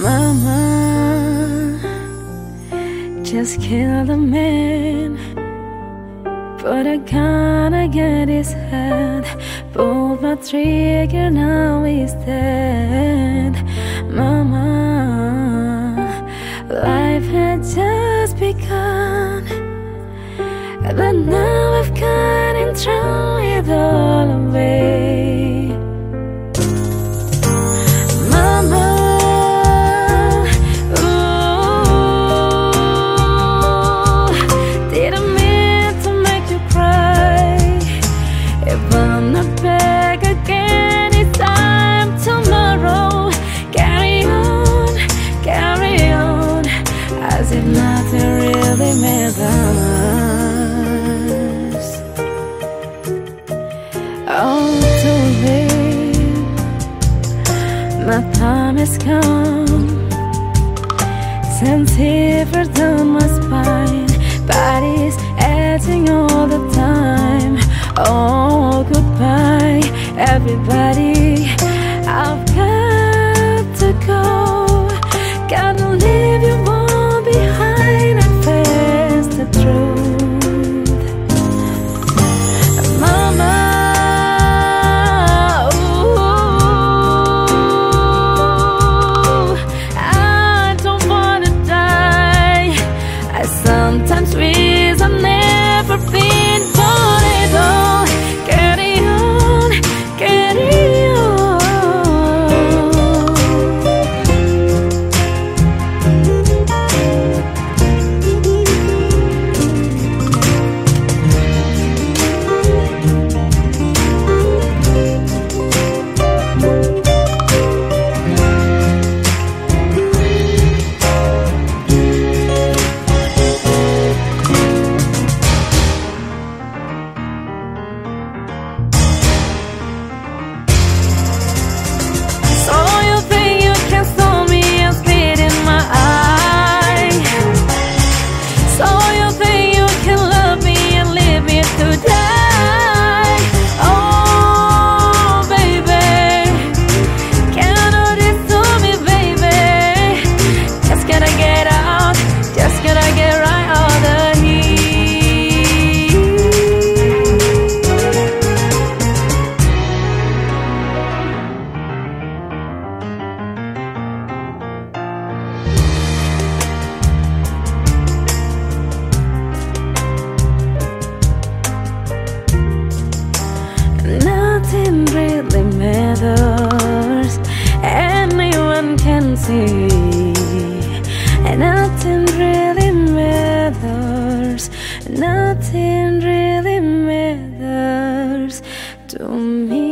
Mama just killed a man. Put a gun against his head. Pulled my trigger, now he's dead. Mama, life had just begun. But now I've got and thrown it all away. If I'm not back again, it's time tomorrow. Carry on, carry on, as if nothing really matters. Oh, late. My time has come. Down my spine, everybody. I've got to go. doesn't really matters. Anyone can see, and nothing really matters. Nothing really matters to me.